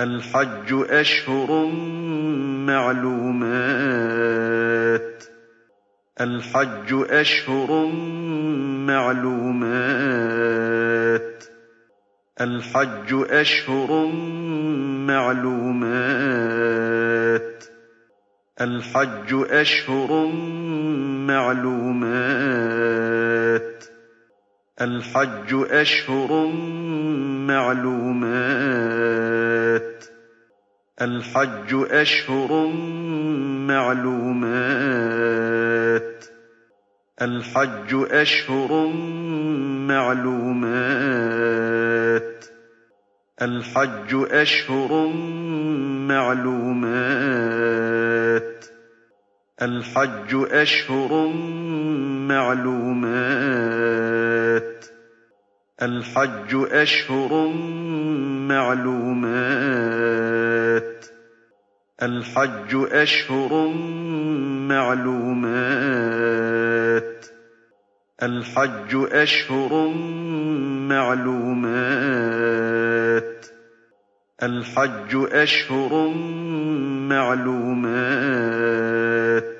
الْحَجُّ أَشْهُرٌ مَّعْلُومَاتٌ ۚ. الْحَجُّ أَشْهُرٌ مَّعْلُومَاتٌ ۚ. الْحَجُّ أَشْهُرٌ مَّعْلُومَاتٌ ۚ. الْحَجُّ أَشْهُرٌ مَّعْلُومَاتٌ ۚ. الْحَجُّ أَشْهُرٌ مَّعْلُومَاتٌ ۚ. الْحَجُّ أَشْهُرٌ مَّعْلُومَاتٌ ۚ. الْحَجُّ أَشْهُرٌ مَّعْلُومَاتٌ ۚ. الْحَجُّ أَشْهُرٌ مَّعْلُومَاتٌ ۚ. الْحَجُّ أَشْهُرٌ مَّعْلُومَاتٌ ۚ. الْحَجُّ أَشْهُرٌ مَّعْلُومَاتٌ ۚ. الْحَجُّ أَشْهُرٌ مَّعْلُومَاتٌ ۚ. الْحَجُّ أَشْهُرٌ مَّعْلُومَاتٌ ۚ. الْحَجُّ أَشْهُرٌ مَّعْلُومَاتٌ ۚ.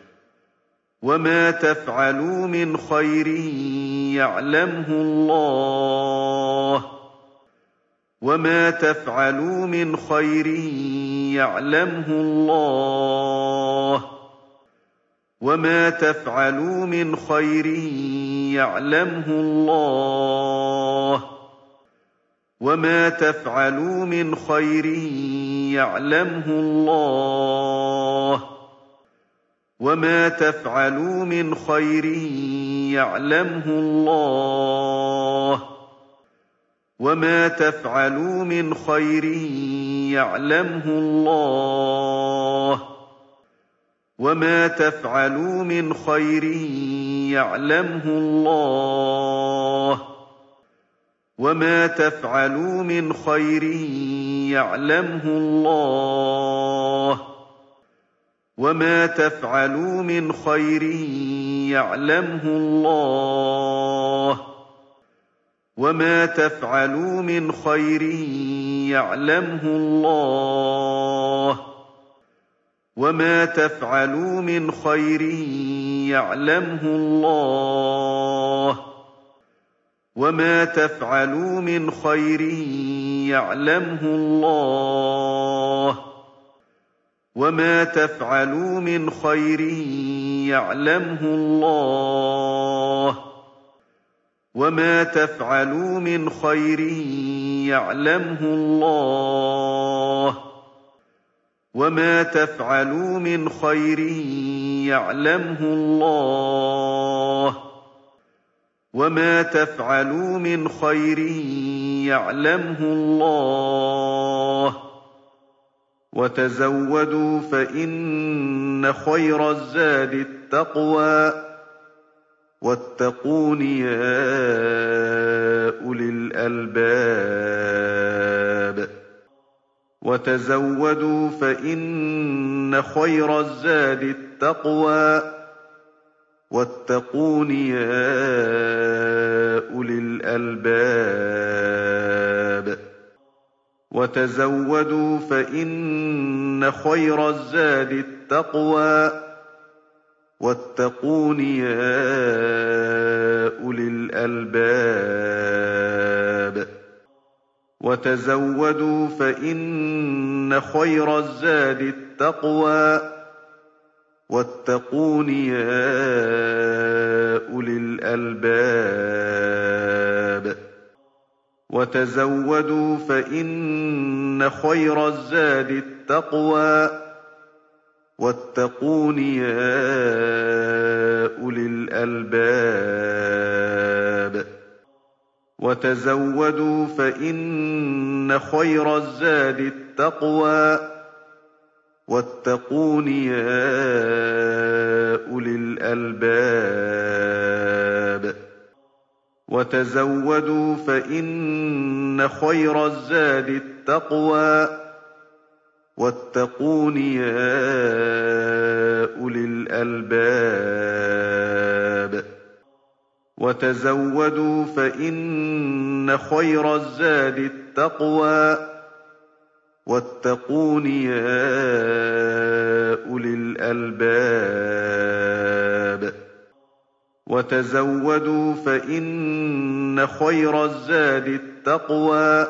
وَمَا تَفْعَلُوا مِنْ خَيْرٍ يَعْلَمْهُ اللَّهُ وَمَا تَفْعَلُوا مِنْ خَيْرٍ يَعْلَمْهُ اللَّهُ وَمَا تَفْعَلُوا مِنْ خَيْرٍ يَعْلَمْهُ اللَّهُ وَمَا تَفْعَلُوا مِنْ خَيْرٍ يَعْلَمْهُ اللَّهُ وَمَا تَفْعَلُوا مِنْ خَيْرٍ يَعْلَمْهُ اللَّهُ وما تفعلوا من خير يعلمه الله وما تفعلوا من خير يعلمه الله وما تفعلوا من خير يعلمه الله وما تفعلوا من خير يعلمه الله وما تفعلوا من خير يعلمه الله وما تفعلوا من خير يعلمه الله وما تفعلوا من خير يعلمه الله وما تفعلوا من خير يعلمه الله وما تفعلوا من خير يعلمه الله وما تفعلوا من خير يعلمه الله وما تفعلوا من خير يعلمه الله وتزودوا فإن خير الزاد التقوى. واتقون يا أولي الألباب. وتزودوا فإن خير الزاد التقوى. واتقون يا أولي الألباب. وتزودوا فإن خير الزاد التقوى. واتقون يا أولي الألباب. وتزودوا فإن خير الزاد التقوى. واتقون يا أولي الألباب. وتزودوا فإن خير الزاد التقوى. واتقون يا أولي الألباب. وتزودوا فإن خير الزاد التقوى. واتقون يا أولي الألباب. وتزودوا فإن خير الزاد التقوى. واتقون يا أولي الألباب. وتزودوا فإن خير الزاد التقوى. واتقون يا أولي الألباب. وتزودوا فإن خير الزاد التقوى.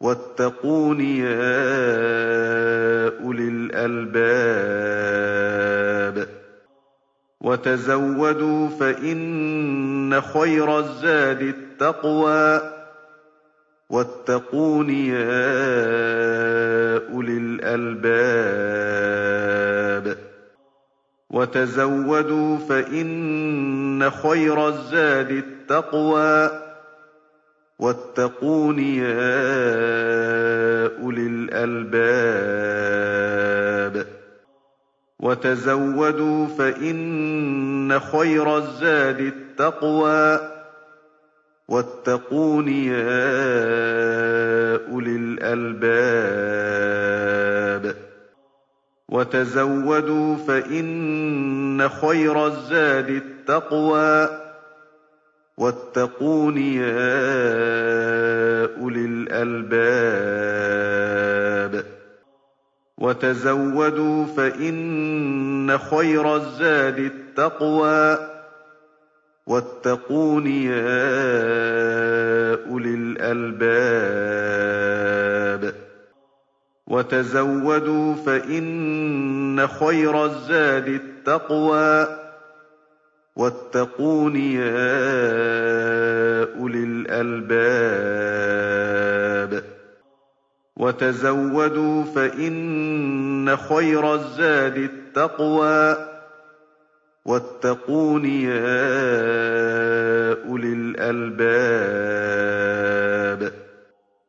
واتقون يا أولي الألباب. وتزودوا فإن خير الزاد التقوى. واتقون يا أولي الألباب. وتزودوا فإن خير الزاد التقوى. واتقون يا أولي الألباب. وتزودوا فإن خير الزاد التقوى. واتقون يا أولي الألباب. وتزودوا فإن خير الزاد التقوى. واتقون يا أولي الألباب. وتزودوا فإن خير الزاد التقوى. واتقون يا أولي الألباب. وتزودوا فإن خير الزاد التقوى. واتقون يا أولي الألباب. وتزودوا فإن خير الزاد التقوى. واتقون يا أولي الألباب.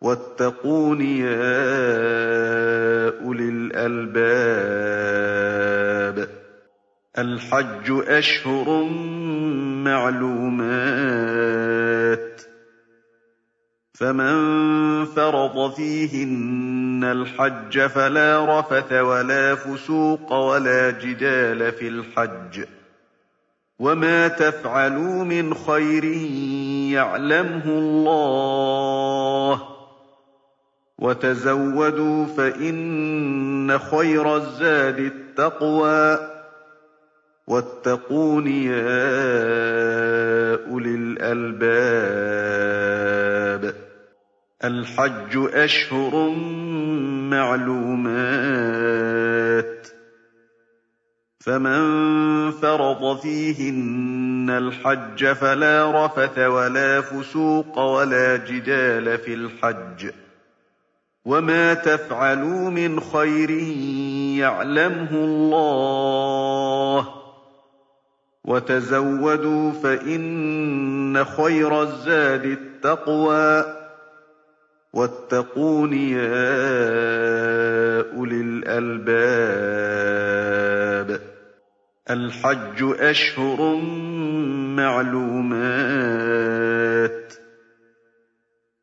واتقون يا أولي الألباب. الحج أشهر معلومات. فمن فرض فيهن الحج فلا رفث ولا فسوق ولا جدال في الحج. وما تفعلوا من خير يعلمه الله. وتزودوا فإن خير الزاد التقوى. واتقون يا أولي الألباب. الحج أشهر معلومات. فمن فرض فيهن الحج فلا رفث ولا فسوق ولا جدال في الحج. وما تفعلوا من خير يعلمه الله وتزودوا فإن خير الزاد التقوى واتقون يا أولي الألباب الحج أشهر معلومات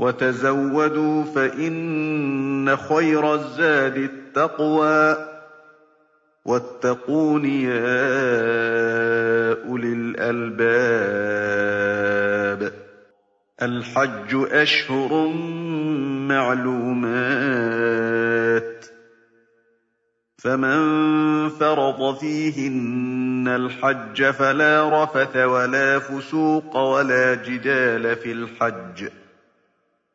وتزودوا فإن خير الزاد التقوى. واتقون يا أولي الألباب. الحج أشهر معلومات. فمن فرض فيهن الحج فلا رفث ولا فسوق ولا جدال في الحج.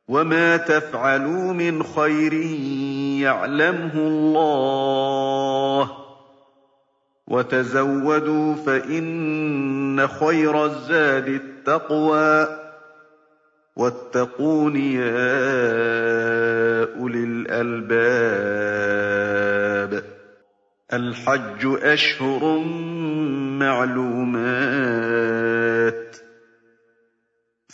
وما تفعلوا من خير يعلمه الله وتزودوا فإن خير الزاد التقوى واتقون يا أولي الألباب الحج أشهر معلومات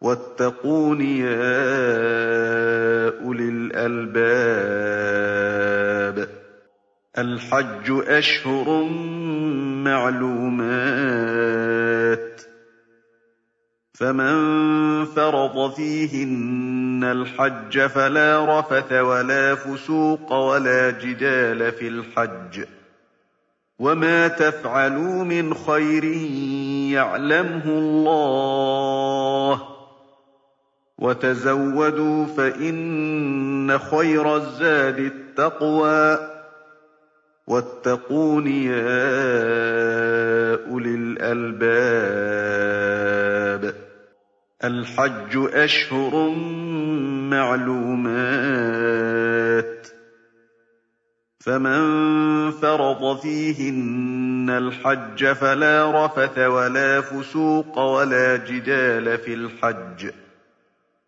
واتقون يا أولي الألباب. الحج أشهر معلومات. فمن فرض فيهن الحج فلا رفث ولا فسوق ولا جدال في الحج. وما تفعلوا من خير يعلمه الله. وتزودوا فإن خير الزاد التقوى. واتقون يا أولي الألباب. الحج أشهر معلومات. فمن فرض فيهن الحج فلا رفث ولا فسوق ولا جدال في الحج.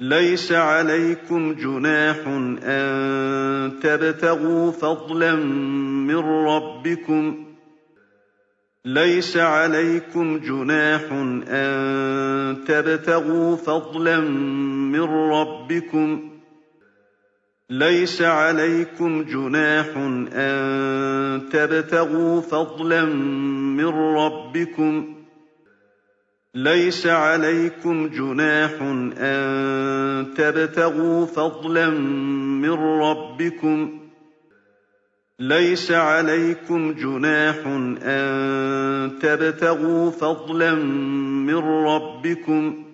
ليس عليكم جناح أن تبتغوا فضلا من ربكم. ليس عليكم جناح أن تبتغوا فضلا من ربكم. ليس عليكم جناح أن تبتغوا فضلا من ربكم. ليس عليكم جناح أن تبتغوا فضلا من ربكم. ليس عليكم جناح أن تبتغوا فضلا من ربكم.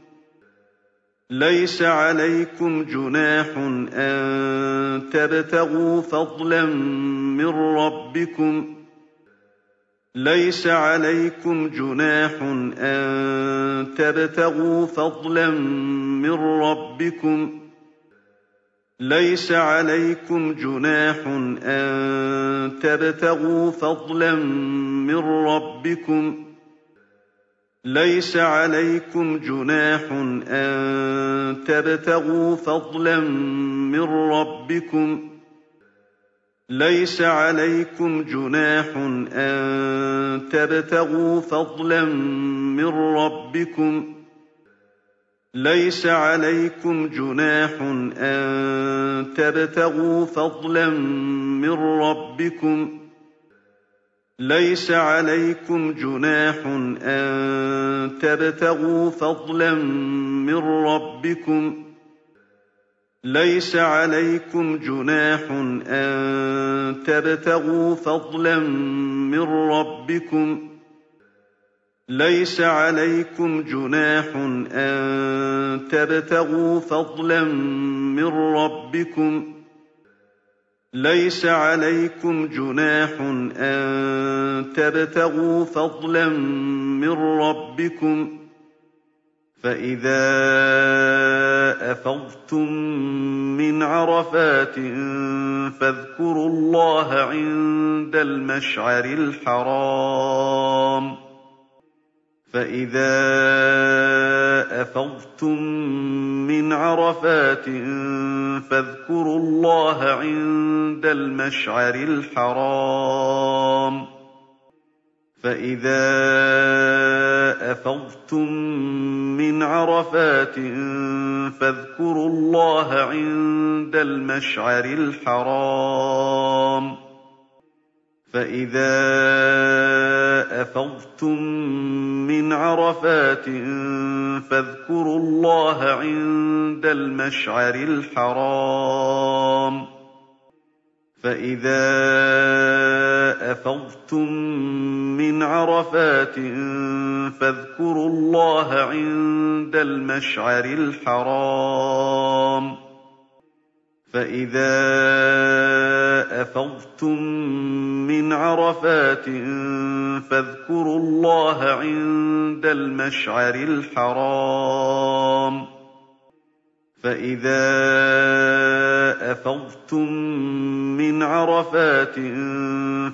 ليس عليكم جناح أن تبتغوا فضلا من ربكم. ليس عليكم جناح أن تبتغوا فضلا من ربكم. ليس عليكم جناح أن تبتغوا فضلا من ربكم. ليس عليكم جناح أن تبتغوا فضلا من ربكم. ليس عليكم جناح أن تبتغوا فضلا من ربكم. ليس عليكم جناح أن تبتغوا فضلا من ربكم. ليس عليكم جناح أن تبتغوا فضلا من ربكم. ليس عليكم جناح أن تبتغوا فضلا من ربكم. ليس عليكم جناح أن تبتغوا فضلا من ربكم. ليس عليكم جناح أن تبتغوا فضلا من ربكم. فإذا أفضتم من عرفات فاذكروا الله عند المشعر الحرام. فإذا أفضتم من عرفات فاذكروا الله عند المشعر الحرام. فإذا أفضتم من عرفات فاذكروا الله عند المشعر الحرام. فَإِذَا أَفَضْتُم مِّنْ عَرَفَاتٍ فَاذْكُرُوا اللَّهَ عِندَ الْمَشْعَرِ الْحَرَامِ. فَإِذَا أَفَضْتُم مِّنْ عَرَفَاتٍ فَاذْكُرُوا اللَّهَ عِندَ الْمَشْعَرِ الْحَرَامِ. فَإِذَا أَفَضْتُم مِّنْ عَرَفَاتٍ فَاذْكُرُوا اللَّهَ عِندَ الْمَشْعَرِ الْحَرَامِ. فَإِذَا أَفَضْتُم مِّنْ عَرَفَاتٍ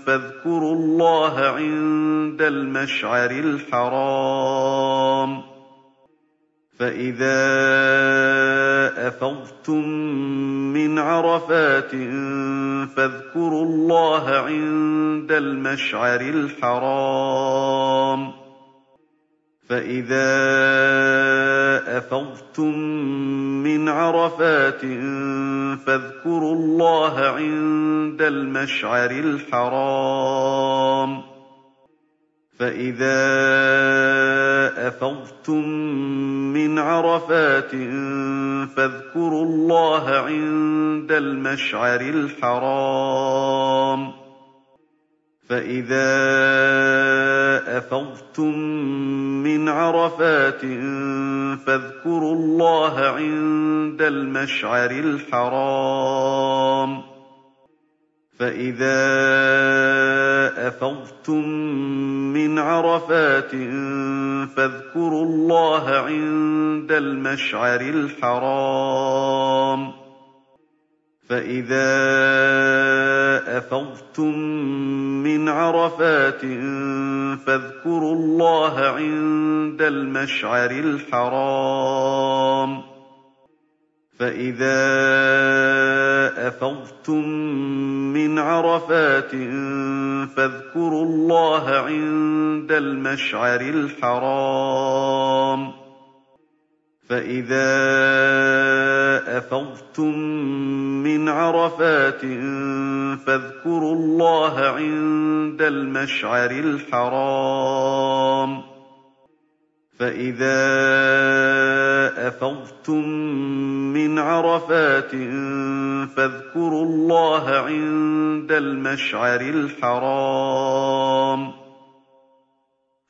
فَاذْكُرُوا اللَّهَ عِندَ الْمَشْعَرِ الْحَرَامِ فَإِذَا أَفَضْتُم مِّنْ عَرَفَاتٍ فَاذْكُرُوا اللَّهَ عِندَ الْمَشْعَرِ الْحَرَامِ فَإِذَا أَفَضْتُم مِّنْ عَرَفَاتٍ فَاذْكُرُوا اللَّهَ عِندَ الْمَشْعَرِ الْحَرَامِ. فَإِذَا أَفَضْتُم مِّنْ عَرَفَاتٍ فَاذْكُرُوا اللَّهَ عِندَ الْمَشْعَرِ الْحَرَامِ. فَإِذَا أَفَضْتُم مِّنْ عَرَفَاتٍ فَاذْكُرُوا اللَّهَ عِندَ الْمَشْعَرِ الْحَرَامِ. فَإِذَا أَفَضْتُم مِّنْ عَرَفَاتٍ فَاذْكُرُوا اللَّهَ عِندَ الْمَشْعَرِ الْحَرَامِ. فَإِذَا أَفَضْتُم مِّنْ عَرَفَاتٍ فَاذْكُرُوا اللَّهَ عِندَ الْمَشْعَرِ الْحَرَامِ. فَإِذَا أَفَضْتُم مِّنْ عَرَفَاتٍ فَاذْكُرُوا اللَّهَ عِندَ الْمَشْعَرِ الْحَرَامِ. فَإِذَا أَفَضْتُم مِّنْ عَرَفَاتٍ فَاذْكُرُوا اللَّهَ عِندَ الْمَشْعَرِ الْحَرَامِ. فَإِذَا أَفَضْتُم مِّنْ عَرَفَاتٍ فَاذْكُرُوا اللَّهَ عِندَ الْمَشْعَرِ الْحَرَامِ.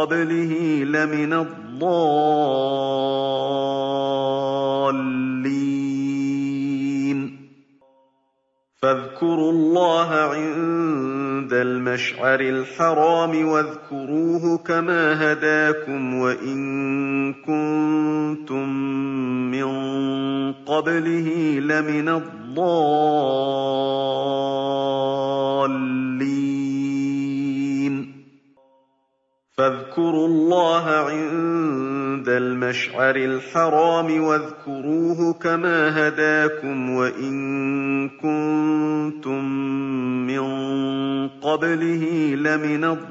قَبْلِهِ لَمِنَ الضَّالِّينَ. فاذكروا الله عند المشعر الحرام واذكروه كما هداكم وإن كنتم من قبله لمن الضالين. فاذكروا الله عند المشعر الحرام واذكروه كما هداكم وإن كنتم من قبله لمن الضالين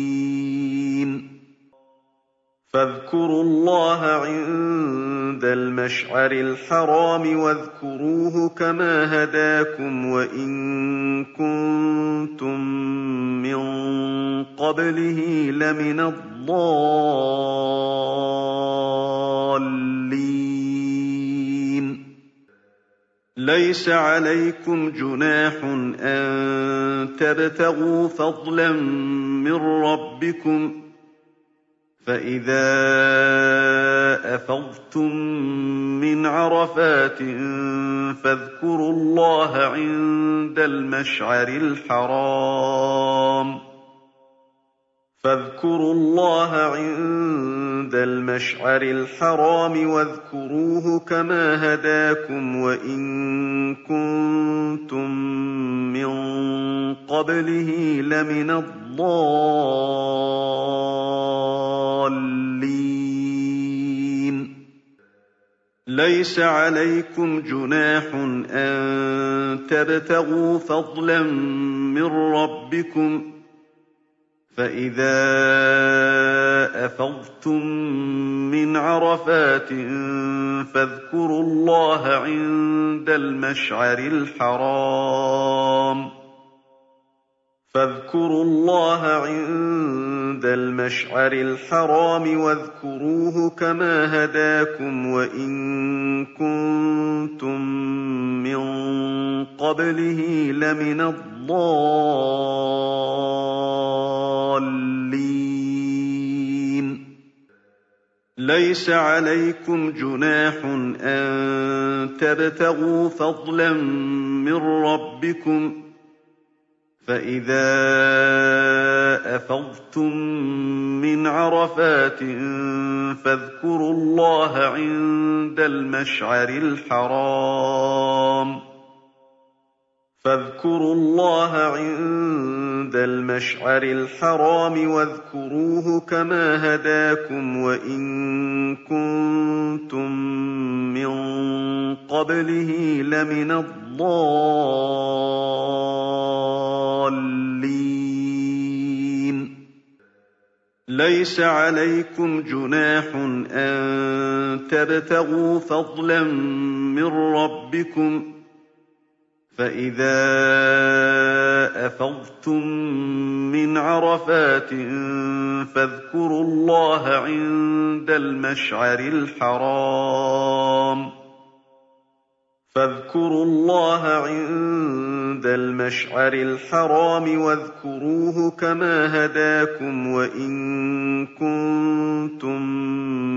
فاذكروا الله عند المشعر الحرام واذكروه كما هداكم وإن كنتم من قبله لمن الضالين. ليس عليكم جناح أن تبتغوا فضلا من ربكم فإذا أفضتم من عرفات فاذكروا الله عند المشعر الحرام. فاذكروا الله عند المشعر الحرام واذكروه كما هداكم وإن كنتم من قبله لمن الضالين. ليس عليكم جناح أن تبتغوا فضلا من ربكم فإذا أفضتم من عرفات فاذكروا الله عند المشعر الحرام فاذكروا الله عند المشعر الحرام واذكروه كما هداكم وإن كنتم من قبله لمن الضالين. لَيْسَ عَلَيْكُمْ جُنَاحٌ أَن تَبْتَغُوا فَضْلًا مِّن رَّبِّكُمْ ۚ فَإِذَا أَفَضْتُم مِّنْ عَرَفَاتٍ فَاذْكُرُوا اللَّهَ عِندَ الْمَشْعَرِ الْحَرَامِ. فاذكروا الله عند المشعر الحرام واذكروه كما هداكم وإن كنتم من قبله لمن الضالين. ليس عليكم جناح أن تبتغوا فضلا من ربكم فَإِذَا أَفَضْتُم مِّنْ عَرَفَاتٍ فَاذْكُرُوا اللَّهَ عِندَ الْمَشْعَرِ الْحَرَامِ فاذكروا الله عند المشعر الحرام واذكروه كما هداكم وإن كنتم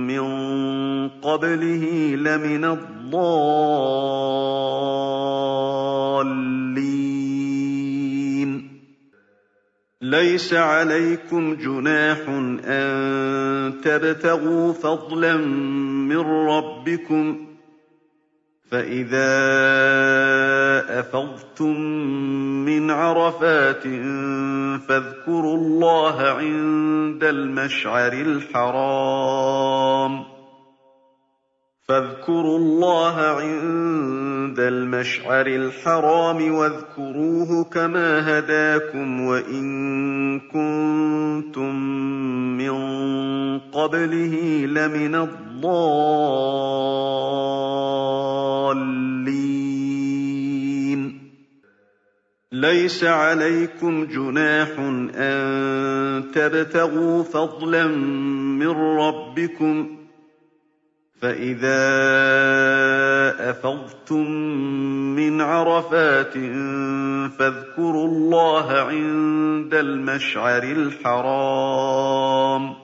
من قبله لمن الضالين. ليس عليكم جناح أن تبتغوا فضلا من ربكم فَإِذَا أَفَضْتُم مِّنْ عَرَفَاتٍ فَاذْكُرُوا اللَّهَ عِندَ الْمَشْعَرِ الْحَرَامِ. فاذكروا الله عند المشعر الحرام واذكروه كما هداكم وإن كنتم من قبله لمن الضالين. ليس عليكم جناح أن تبتغوا فضلا من ربكم فَإِذَا أَفَضْتُم مِّنْ عَرَفَاتٍ فَاذْكُرُوا اللَّهَ عِندَ الْمَشْعَرِ الْحَرَامِ.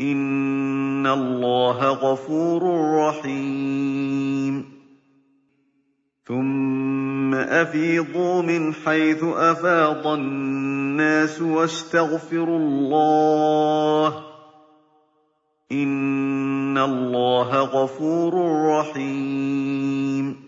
إِنَّ اللَّهَ غَفُورٌ رَّحِيمٌ. ثُمَّ أَفِيضُوا مِنْ حَيْثُ أَفَاضَ النَّاسُ وَاسْتَغْفِرُوا اللَّهَ ۚ إِنَّ اللَّهَ غَفُورٌ رَّحِيمٌ.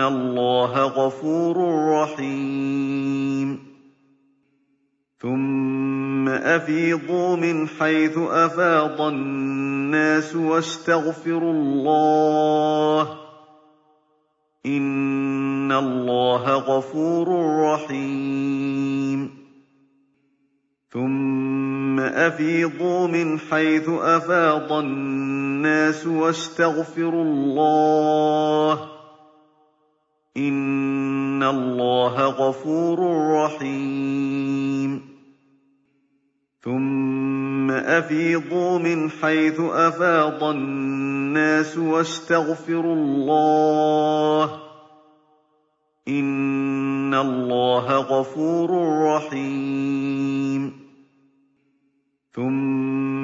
اللَّهَ غَفُورٌ رَّحِيمٌ ثُمَّ أَفِيضُوا مِنْ حَيْثُ أَفَاضَ النَّاسُ وَاسْتَغْفِرُوا اللَّهَ ۚ إِنَّ اللَّهَ غَفُورٌ رَّحِيمٌ ثُمَّ أَفِيضُوا مِنْ حَيْثُ أَفَاضَ النَّاسُ وَاسْتَغْفِرُوا اللَّهَ ۚ إِنَّ اللَّهَ غَفُورٌ رَّحِيمٌ. ثُمَّ أَفِيضُوا مِنْ حَيْثُ أَفَاضَ النَّاسُ وَاسْتَغْفِرُوا اللَّهَ ۚ إِنَّ اللَّهَ غَفُورٌ رَّحِيمٌ. ثُمَّ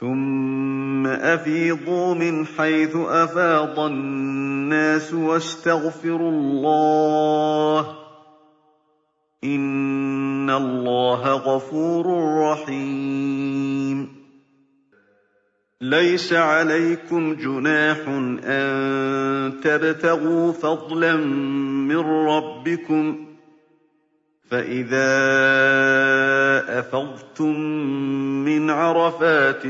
ثُمَّ أَفِيضُوا مِنْ حَيْثُ أَفَاضَ النَّاسُ وَاسْتَغْفِرُوا اللَّهَ ۚ إِنَّ اللَّهَ غَفُورٌ رَّحِيمٌ. لَيْسَ عَلَيْكُمْ جُنَاحٌ أَن تَبْتَغُوا فَضْلًا مِّن رَّبِّكُمْ ۚ فَإِذَا أَفَضْتُم مِّنْ عَرَفَاتٍ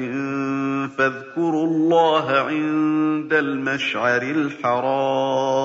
فَاذْكُرُوا اللَّهَ عِندَ الْمَشْعَرِ الْحَرَامِ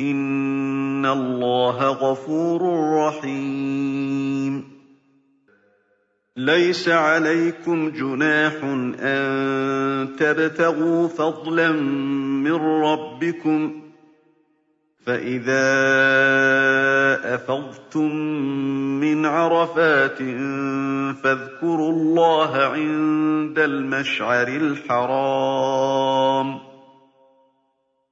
إِنَّ اللَّهَ غَفُورٌ رَّحِيمٌ لَيْسَ عَلَيْكُمْ جُنَاحٌ أَن تَبْتَغُوا فَضْلًا مِّن رَّبِّكُمْ ۚ فَإِذَا أَفَضْتُم مِّنْ عَرَفَاتٍ فَاذْكُرُوا اللَّهَ عِندَ الْمَشْعَرِ الْحَرَامِ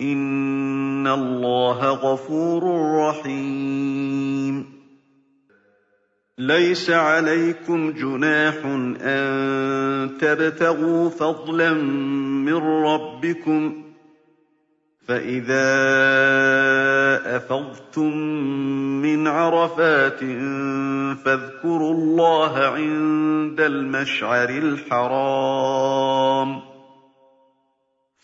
إِنَّ اللَّهَ غَفُورٌ رَّحِيمٌ. لَيْسَ عَلَيْكُمْ جُنَاحٌ أَن تَبْتَغُوا فَضْلًا مِّن رَّبِّكُمْ ۚ فَإِذَا أَفَضْتُم مِّنْ عَرَفَاتٍ فَاذْكُرُوا اللَّهَ عِندَ الْمَشْعَرِ الْحَرَامِ.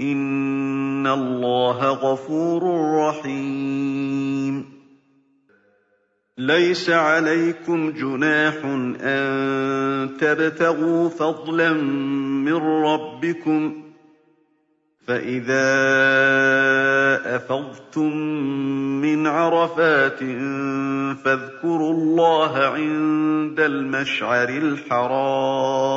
إِنَّ اللَّهَ غَفُورٌ رَّحِيمٌ. لَيْسَ عَلَيْكُمْ جُنَاحٌ أَن تَبْتَغُوا فَضْلًا مِّن رَّبِّكُمْ ۚ فَإِذَا أَفَضْتُم مِّنْ عَرَفَاتٍ فَاذْكُرُوا اللَّهَ عِندَ الْمَشْعَرِ الْحَرَامِ.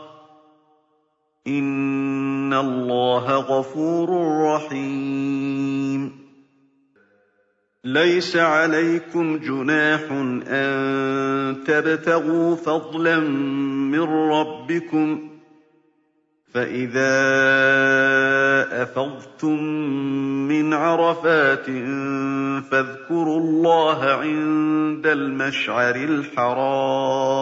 إِنَّ اللَّهَ غَفُورٌ رَّحِيمٌ. لَيْسَ عَلَيْكُمْ جُنَاحٌ أَن تَبْتَغُوا فَضْلًا مِّن رَّبِّكُمْ ۚ فَإِذَا أَفَضْتُم مِّنْ عَرَفَاتٍ فَاذْكُرُوا اللَّهَ عِندَ الْمَشْعَرِ الْحَرَامِ.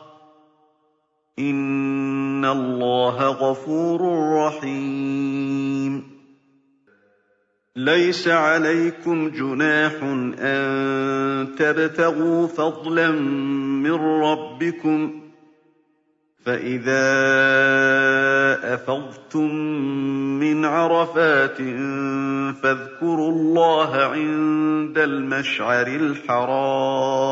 إِنَّ اللَّهَ غَفُورٌ رَّحِيمٌ لَيْسَ عَلَيْكُمْ جُنَاحٌ أَن تَبْتَغُوا فَضْلًا مِّن رَّبِّكُمْ ۚ فَإِذَا أَفَضْتُم مِّنْ عَرَفَاتٍ فَاذْكُرُوا اللَّهَ عِندَ الْمَشْعَرِ الْحَرَامِ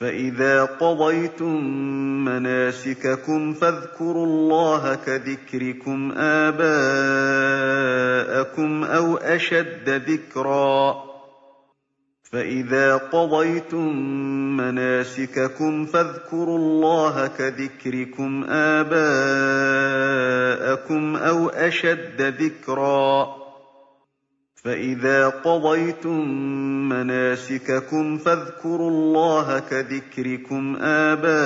فَإِذَا قَضَيْتُم مَّنَاسِكَكُمْ فاذكروا اللَّهَ كَذِكْرِكُمْ آبَاءَكُمْ أَوْ أَشَدَّ ذِكْرًا ۗ. فَإِذَا قَضَيْتُم مَّنَاسِكَكُمْ فاذكروا اللَّهَ كَذِكْرِكُمْ آبَاءَكُمْ أَوْ أَشَدَّ ذِكْرًا. فَإِذَا قَضَيْتُم مَّنَاسِكَكُمْ فاذكروا اللَّهَ كَذِكْرِكُمْ آبَاءَكُمْ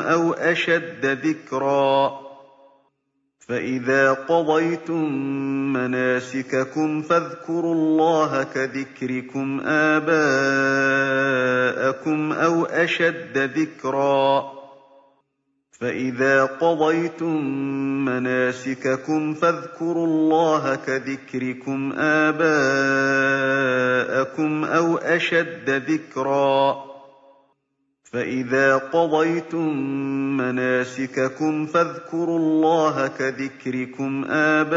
أَوْ أَشَدَّ ذِكْرًا ۗ فَإِذَا قَضَيْتُم مَّنَاسِكَكُمْ فاذكروا اللَّهَ كَذِكْرِكُمْ آبَاءَكُمْ أَوْ أَشَدَّ ذِكْرًا فَإِذَا قَضَيْتُم مَّنَاسِكَكُمْ فاذكروا اللَّهَ كَذِكْرِكُمْ آبَاءَكُمْ أَوْ أَشَدَّ ذِكْرًا ۗ فَإِذَا قَضَيْتُم مَّنَاسِكَكُمْ فاذكروا اللَّهَ كَذِكْرِكُمْ آبَاءَكُمْ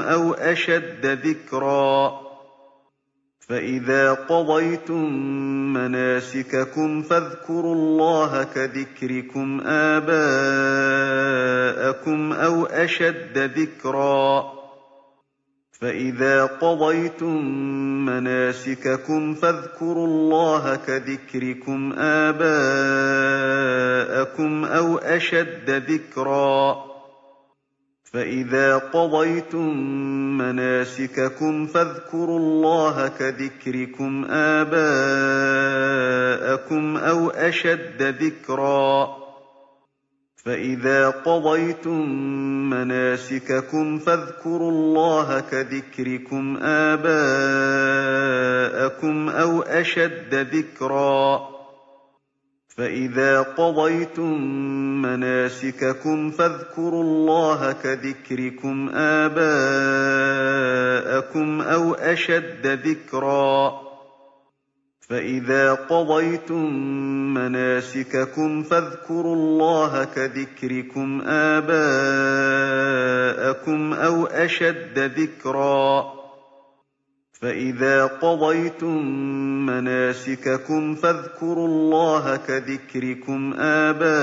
أَوْ أَشَدَّ ذِكْرًا فَإِذَا قَضَيْتُم مَّنَاسِكَكُمْ فاذكروا اللَّهَ كَذِكْرِكُمْ آبَاءَكُمْ أَوْ أَشَدَّ ذِكْرًا ۗ. فَإِذَا قَضَيْتُم مَّنَاسِكَكُمْ فاذكروا اللَّهَ كَذِكْرِكُمْ آبَاءَكُمْ أَوْ أَشَدَّ ذِكْرًا. فإذا قضيتم مناسككم فاذكروا الله كذكركم آباءكم أو أشد ذكرًا. فإذا قضيتم مناسككم فاذكروا الله كذكركم آباءكم أو أشد ذكرًا. فإذا قضيتم مناسككم فاذكروا الله كذكركم آباءكم أو أشد ذكرًا. فإذا قضيتم مناسككم فاذكروا الله كذكركم آباءكم أو أشد ذكرًا. فإذا قضيتم مناسككم فاذكروا الله كذكركم آباءكم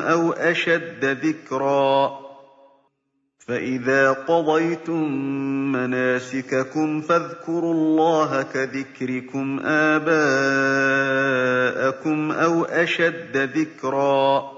أو أشد ذكرًا فإذا قضيتم مناسككم فاذكروا الله كذكركم آباءكم أو أشد ذكرًا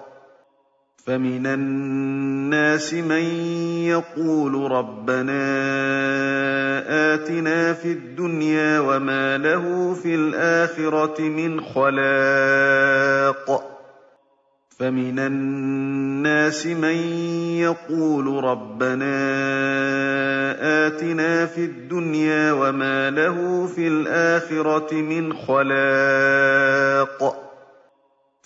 فمن الناس من يقول ربنا آتنا في الدنيا وما له في الآخرة من خلاق فمن الناس من يقول ربنا آتنا في الدنيا وما له في الآخرة من خلاق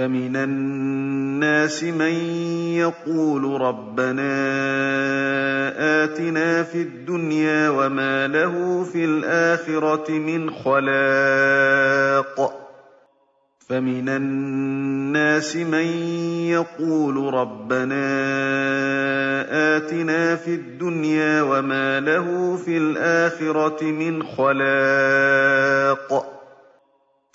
فمن الناس من يقول ربنا آتنا في الدنيا وما له في الآخرة من خلاق. فمن الناس من يقول ربنا آتنا في الدنيا وما له في الآخرة من خلاق.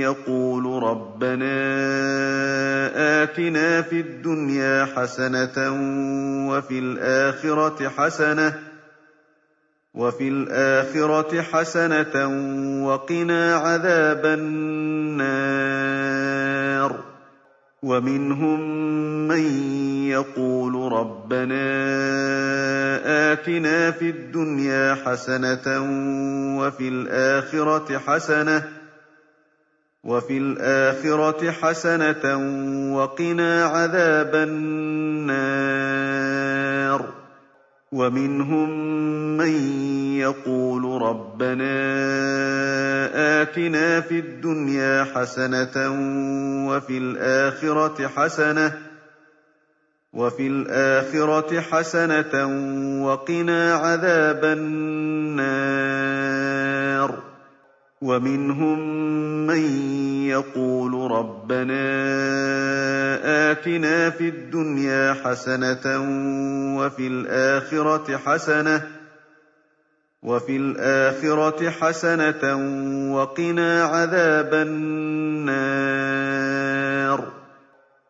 يقول ربنا آتنا في الدنيا حسنة وفي الآخرة حسنة وفي الآخرة حسنة وقنا عذاب النار ومنهم من يقول ربنا آتنا في الدنيا حسنة وفي الآخرة حسنة وفي الآخرة حسنة وقنا عذاب النار. ومنهم من يقول ربنا آتنا في الدنيا حسنة وفي الآخرة حسنة وفي الآخرة حسنة وقنا عذاب النار. ومنهم من يقول ربنا آتنا في الدنيا حسنة وفي الآخرة حسنة وفي الآخرة حسنة وقنا عذاب النار.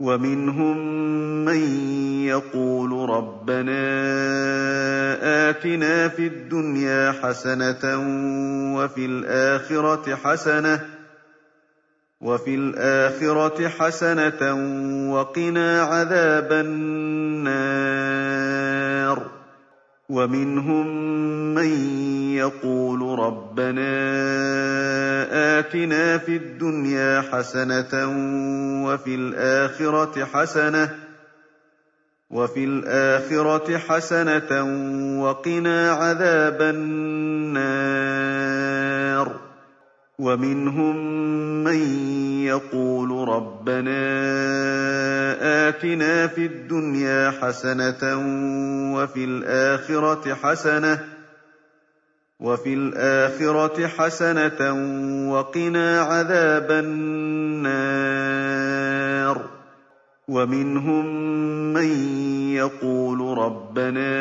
وَمِنْهُم مَّن يَقُولُ رَبَّنَا آتِنَا فِي الدُّنْيَا حَسَنَةً وَفِي الْآخِرَةِ حَسَنَةً وقنا عذاب النار ومنهم من يقول ربنا آتنا في الدنيا حسنة وفي الآخرة حسنة وفي الآخرة حسنة وقنا عذاب النار. ومنهم من يقول ربنا آتنا في الدنيا حسنة وفي الآخرة حسنة وقنا عذاب النار. ومنهم من يقول ربنا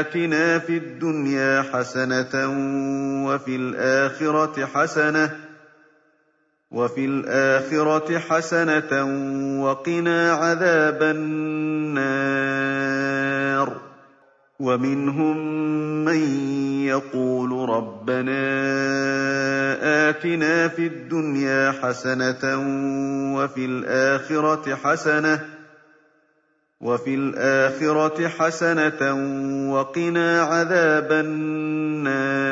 آتنا في الدنيا حسنة وفي الآخرة حسنة وفي الآخرة حسنة وقنا عذاب النار ومنهم من يقول ربنا آتنا في الدنيا حسنة وفي الآخرة حسنة وفي الآخرة حسنة وقنا عذاب النار.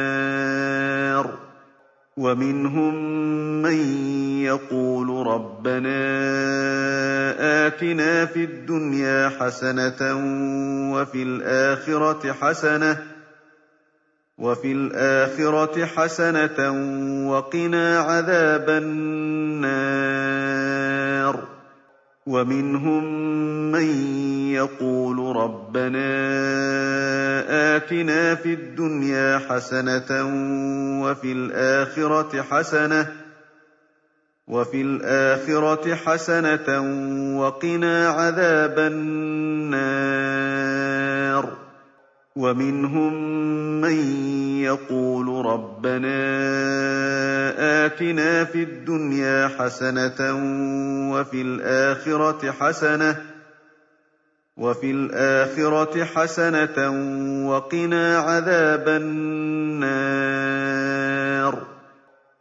ومنهم من يقول ربنا آتنا في الدنيا حسنة وفي الآخرة حسنة وفي الآخرة حسنة وقنا عذاب النار. ومنهم من يقول ربنا آتنا في الدنيا حسنة وفي الآخرة حسنة وفي الآخرة حسنة وقنا عذاب النار. ومنهم من يقول ربنا آتنا في الدنيا حسنة وفي الآخرة حسنة وفي الآخرة حسنة وقنا عذاب النار.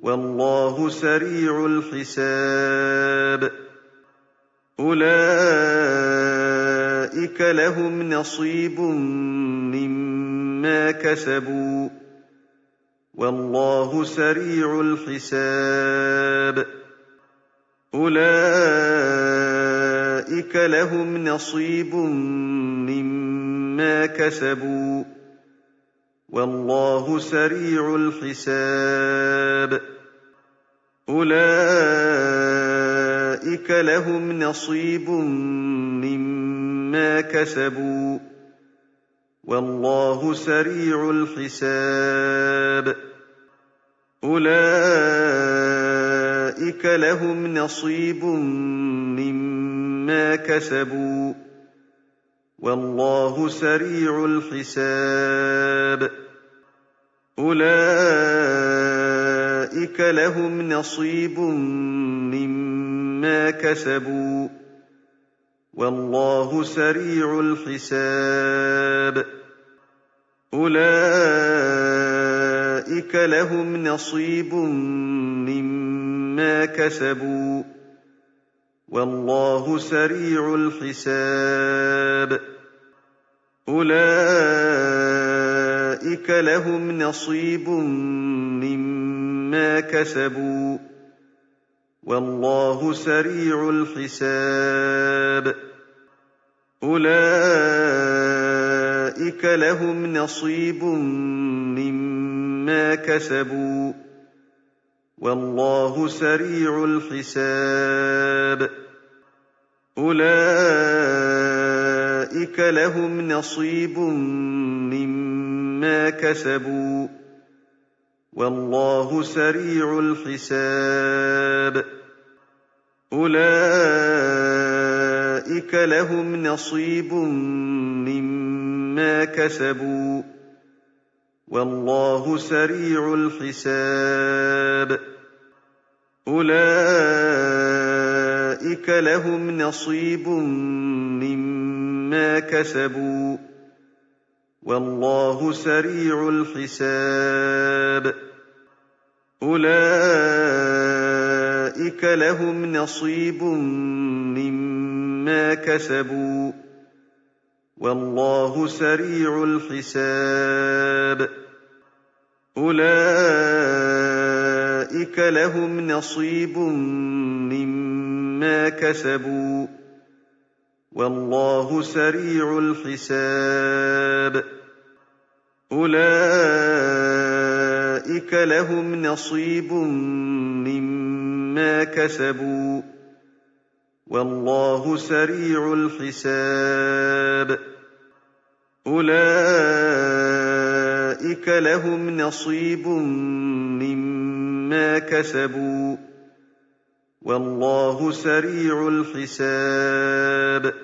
وَاللَّهُ سَرِيعُ الْحِسَابِ. أُولَٰئِكَ لَهُمْ نَصِيبٌ مِّمَّا كَسَبُوا ۖ. وَاللَّهُ سَرِيعُ الْحِسَابِ. أُولَٰئِكَ لَهُمْ نَصِيبٌ مِّمَّا كَسَبُوا ۖ. وَاللَّهُ سَرِيعُ الْحِسَابِ. أُولَٰئِكَ لَهُمْ نَصِيبٌ مِّمَّا كَسَبُوا ۖ. وَاللَّهُ سَرِيعُ الْحِسَابِ. أُولَٰئِكَ لَهُمْ نَصِيبٌ مِّمَّا كَسَبُوا ۖ. وَاللَّهُ سَرِيعُ الْحِسَابِ. أُولَٰئِكَ لَهُمْ نَصِيبٌ مِّمَّا كَسَبُوا ۖ. وَاللَّهُ سَرِيعُ الْحِسَابِ. أُولَٰئِكَ لَهُمْ نَصِيبٌ مِّمَّا كَسَبُوا ۖ. وَاللَّهُ سَرِيعُ الْحِسَابِ. أُولَٰئِكَ لَهُمْ نَصِيبٌ مِّمَّا كَسَبُوا ۖ وَاللَّهُ سَرِيعُ الْحِسَابِ. أُولَٰئِكَ لَهُمْ نَصِيبٌ مِّمَّا كَسَبُوا ۖ وَاللَّهُ سَرِيعُ الْحِسَابِ. أُولَٰئِكَ لَهُمْ نَصِيبٌ مِّمَّا كَسَبُوا ۚ وَاللَّهُ سَرِيعُ الْحِسَابِ. أُولَٰئِكَ لَهُمْ نَصِيبٌ مِّمَّا كَسَبُوا ۚ وَاللَّهُ سَرِيعُ الْحِسَابِ. أُولَٰئِكَ لَهُمْ نَصِيبٌ مِّمَّا كَسَبُوا ۚ وَاللَّهُ سَرِيعُ الْحِسَابِ. أُولَٰئِكَ لَهُمْ نَصِيبٌ مِّمَّا كَسَبُوا ۚ وَاللَّهُ سَرِيعُ الْحِسَابِ. أُولَٰئِكَ لَهُمْ نَصِيبٌ مِّمَّا كَسَبُوا ۚ وَاللَّهُ سَرِيعُ الْحِسَابِ. أُولَٰئِكَ لَهُمْ نَصِيبٌ مِّمَّا كَسَبُوا ۚ. وَاللَّهُ سَرِيعُ الْحِسَابِ. أُولَٰئِكَ لَهُمْ نَصِيبٌ مِّمَّا كَسَبُوا ۚ. وَاللَّهُ سَرِيعُ الْحِسَابِ.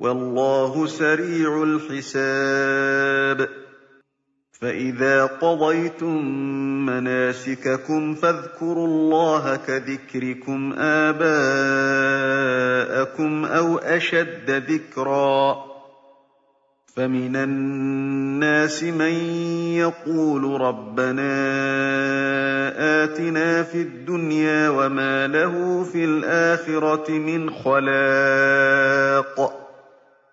وَاللَّهُ سَرِيعُ الْحِسَابِ. فَإِذَا قَضَيْتُم مَّنَاسِكَكُمْ فَاذْكُرُوا اللَّهَ كَذِكْرِكُمْ آبَاءَكُمْ أَوْ أَشَدَّ ذِكْرًا ۗ. فَمِنَ النَّاسِ مَن يَقُولُ رَبَّنَا آتِنَا فِي الدُّنْيَا وَمَا لَهُ فِي الْآخِرَةِ مِنْ خَلَاقٍ.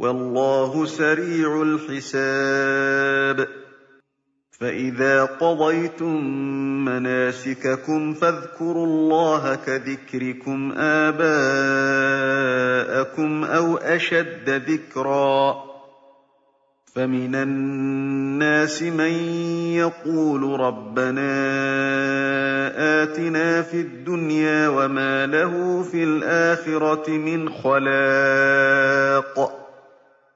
وَاللَّهُ سَرِيعُ الْحِسَابِ. فَإِذَا قَضَيْتُم مَّنَاسِكَكُمْ فَاذْكُرُوا اللَّهَ كَذِكْرِكُمْ آبَاءَكُمْ أَوْ أَشَدَّ ذِكْرًا ۗ. فَمِنَ النَّاسِ مَن يَقُولُ رَبَّنَا آتِنَا فِي الدُّنْيَا وَمَا لَهُ فِي الْآخِرَةِ مِنْ خَلَاقٍ.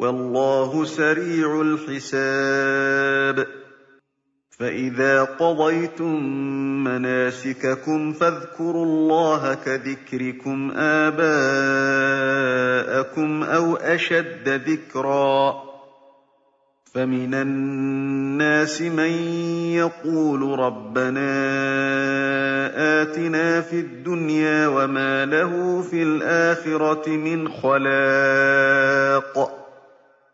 وَاللَّهُ سَرِيعُ الْحِسَابِ. فَإِذَا قَضَيْتُم مَّنَاسِكَكُمْ فَاذْكُرُوا اللَّهَ كَذِكْرِكُمْ آبَاءَكُمْ أَوْ أَشَدَّ ذِكْرًا ۗ. فَمِنَ النَّاسِ مَن يَقُولُ رَبَّنَا آتِنَا فِي الدُّنْيَا وَمَا لَهُ فِي الْآخِرَةِ مِنْ خَلَاقٍ.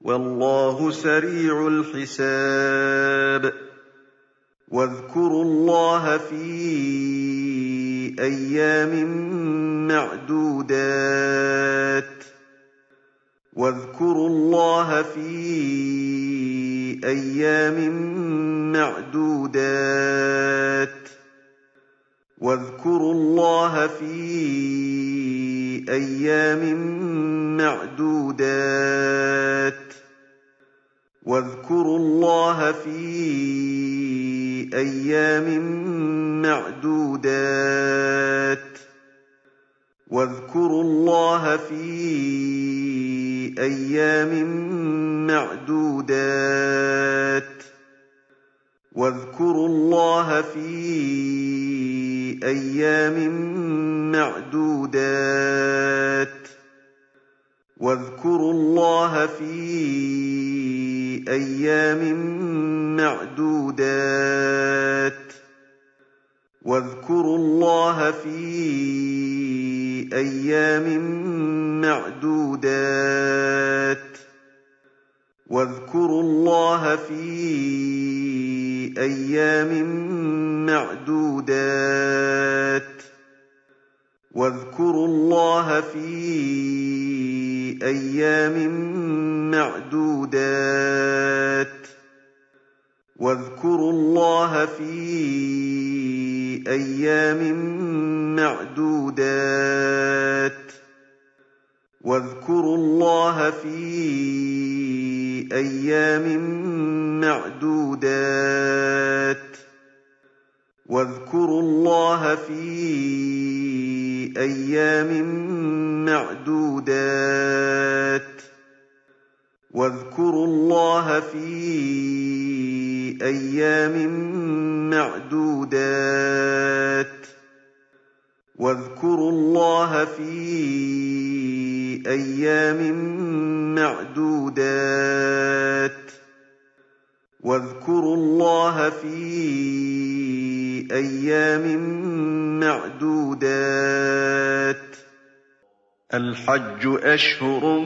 وَاللَّهُ سَرِيعُ الْحِسَابِ. وَاذْكُرُوا اللَّهَ فِي أَيَّامٍ مَّعْدُودَاتٍ. واذكروا الله في أيام معدودات. واذكروا الله في أيام معدودات. واذكروا الله في أيام معدودات. واذكروا الله في أَيَّامٍ مَّعْدُودَاتٍ. وَاذْكُرُوا اللَّهَ فِي أَيَّامٍ مَّعْدُودَاتٍ. وَاذْكُرُوا اللَّهَ فِي أَيَّامٍ مَّعْدُودَاتٍ. وَاذْكُرُوا اللَّهَ فِي أَيَّامٍ مَّعْدُودَاتٍ. وَاذْكُرُوا اللَّهَ فِي أَيَّامٍ مَّعْدُودَاتٍ. وَاذْكُرُوا اللَّهَ فِي أَيَّامٍ مَّعْدُودَاتٍ. وَاذْكُرُوا اللَّهَ فِي أَيَّامٍ مَّعْدُودَاتٍ. وَاذْكُرُوا اللَّهَ فِي أَيَّامٍ مَّعْدُودَاتٍ. وَاذْكُرُوا اللَّهَ فِي أَيَّامٍ مَّعْدُودَاتٍ. وَاذْكُرُوا اللَّهَ فِي أَيَّامٍ مَّعْدُودَاتٍ. وَاذْكُرُوا اللَّهَ فِي أَيَّامٍ مَّعْدُودَاتٍ. وَاذْكُرُوا اللَّهَ فِي أَيَّامٍ مَّعْدُودَاتٍ. الْحَجُّ أَشْهُرٌ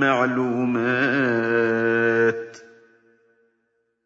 مَّعْلُومَاتٌ.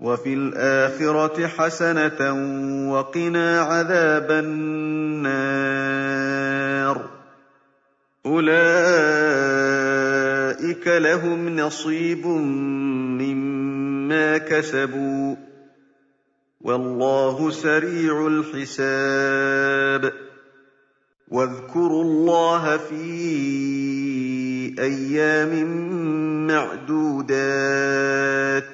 وَفِي الْآخِرَةِ حَسَنَةً وَقِنَا عَذَابَ النَّارِ. أُولَٰئِكَ لَهُمْ نَصِيبٌ مِّمَّا كَسَبُوا ۚ. وَاللَّهُ سَرِيعُ الْحِسَابِ. وَاذْكُرُوا اللَّهَ فِي أَيَّامٍ مَّعْدُودَاتٍ.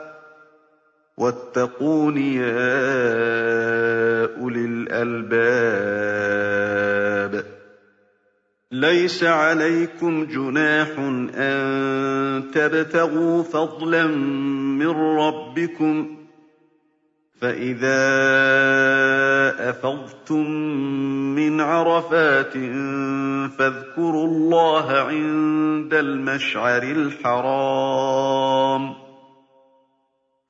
وَاتَّقُونِ يَا أُولِي الْأَلْبَابِ. لَيْسَ عَلَيْكُمْ جُنَاحٌ أَن تَبْتَغُوا فَضْلًا مِّن رَّبِّكُمْ ۚ فَإِذَا أَفَضْتُم مِّنْ عَرَفَاتٍ فَاذْكُرُوا اللَّهَ عِندَ الْمَشْعَرِ الْحَرَامِ.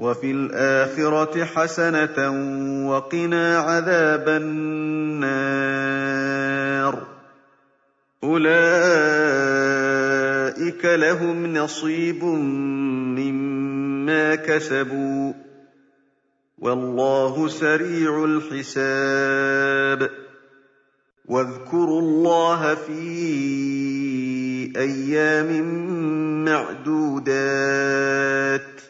وَفِي الْآخِرَةِ حَسَنَةً وَقِنَا عَذَابَ النَّارِ. أُولَٰئِكَ لَهُمْ نَصِيبٌ مِّمَّا كَسَبُوا ۚ. وَاللَّهُ سَرِيعُ الْحِسَابِ. وَاذْكُرُوا اللَّهَ فِي أَيَّامٍ مَّعْدُودَاتٍ.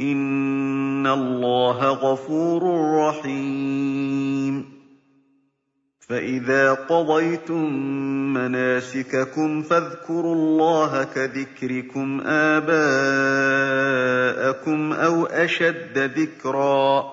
إِنَّ اللَّهَ غَفُورٌ رَّحِيمٌ فَإِذَا قَضَيْتُم مَّنَاسِكَكُمْ فَاذْكُرُوا اللَّهَ كَذِكْرِكُمْ آبَاءَكُمْ أَوْ أَشَدَّ ذِكْرًا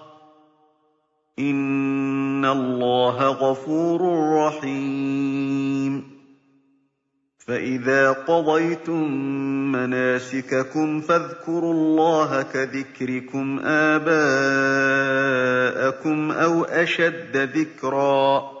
إِنَّ اللَّهَ غَفُورٌ رَّحِيمٌ فَإِذَا قَضَيْتُم مَّنَاسِكَكُمْ فَاذْكُرُوا اللَّهَ كَذِكْرِكُمْ آبَاءَكُمْ أَوْ أَشَدَّ ذِكْرًا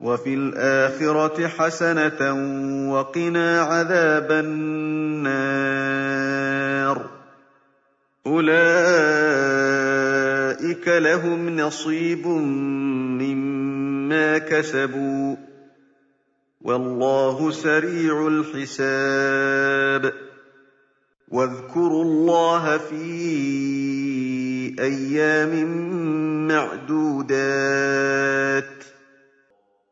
وفي الآخرة حسنة وقنا عذاب النار. أولئك لهم نصيب مما كسبوا. والله سريع الحساب. واذكروا الله في أيام معدودات.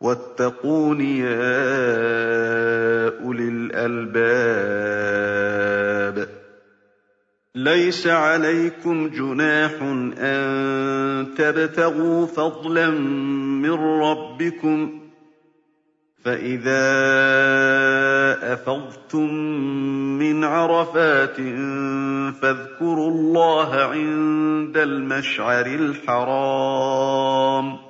واتقون يا أولي الألباب. ليس عليكم جناح أن تبتغوا فضلا من ربكم. فإذا أفضتم من عرفات فاذكروا الله عند المشعر الحرام.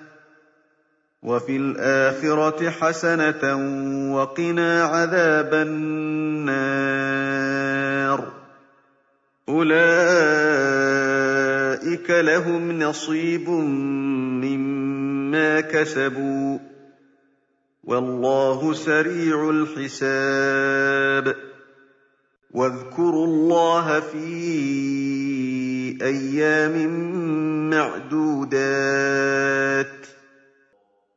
وَفِي الْآخِرَةِ حَسَنَةً وَقِنَا عَذَابَ النَّارِ. أُولَٰئِكَ لَهُمْ نَصِيبٌ مِّمَّا كَسَبُوا ۚ. وَاللَّهُ سَرِيعُ الْحِسَابِ. وَاذْكُرُوا اللَّهَ فِي أَيَّامٍ مَّعْدُودَاتٍ.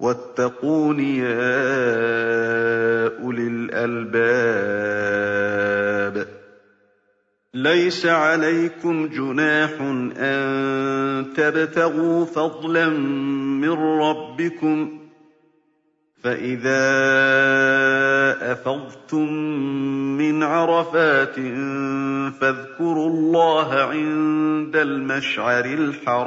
وَاتَّقُونِ يَا أُولِي الْأَلْبَابِ. لَيْسَ عَلَيْكُمْ جُنَاحٌ أَن تَبْتَغُوا فَضْلًا مِّن رَّبِّكُمْ ۚ فَإِذَا أَفَضْتُم مِّنْ عَرَفَاتٍ فَاذْكُرُوا اللَّهَ عِندَ الْمَشْعَرِ الْحَرَامِ.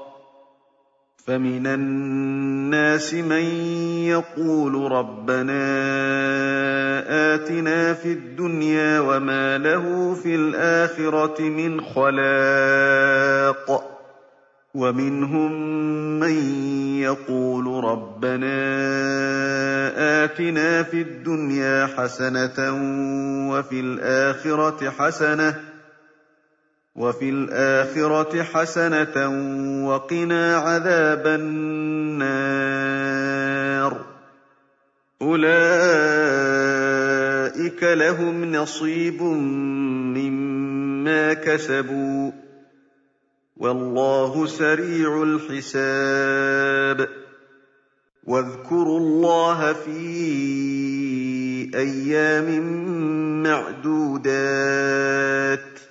فَمِنَ النَّاسِ مَن يَقُولُ رَبَّنَا آتِنَا فِي الدُّنْيَا وَمَا لَهُ فِي الْآخِرَةِ مِنْ خَلَاقٍ وَمِنْهُم مَّن يَقُولُ رَبَّنَا آتِنَا فِي الدُّنْيَا حَسَنَةً وَفِي الْآخِرَةِ حَسَنَةً وَفِي الْآخِرَةِ حَسَنَةً وَقِنَا عَذَابَ النَّارِ. أُولَٰئِكَ لَهُمْ نَصِيبٌ مِّمَّا كَسَبُوا ۚ. وَاللَّهُ سَرِيعُ الْحِسَابِ. وَاذْكُرُوا اللَّهَ فِي أَيَّامٍ مَّعْدُودَاتٍ.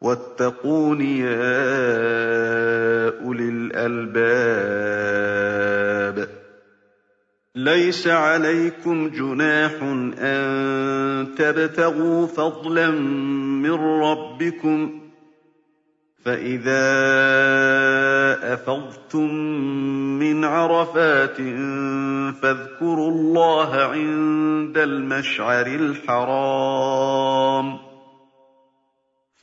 وَاتَّقُونِ يَا أُولِي الْأَلْبَابِ. لَيْسَ عَلَيْكُمْ جُنَاحٌ أَن تَبْتَغُوا فَضْلًا مِّن رَّبِّكُمْ ۚ فَإِذَا أَفَضْتُم مِّنْ عَرَفَاتٍ فَاذْكُرُوا اللَّهَ عِندَ الْمَشْعَرِ الْحَرَامِ.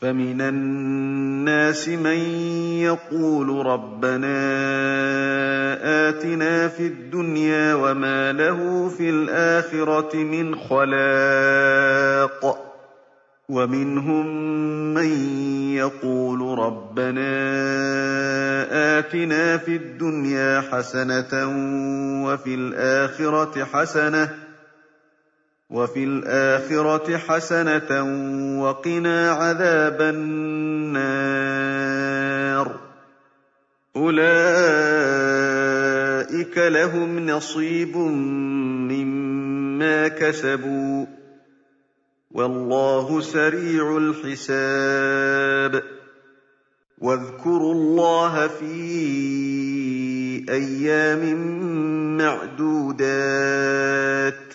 فمن الناس من يقول ربنا آتنا في الدنيا وما له في الآخرة من خلاق ومنهم من يقول ربنا آتنا في الدنيا حسنة وفي الآخرة حسنة وفي الآخرة حسنة وقنا عذاب النار. أولئك لهم نصيب مما كسبوا. والله سريع الحساب. واذكروا الله في أيام معدودات.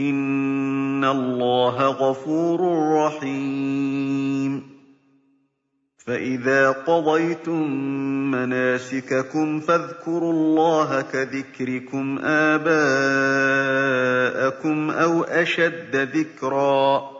إِنَّ اللَّهَ غَفُورٌ رَّحِيمٌ فَإِذَا قَضَيْتُم مَّنَاسِكَكُمْ فاذكروا اللَّهَ كَذِكْرِكُمْ آبَاءَكُمْ أَوْ أَشَدَّ ذِكْرًا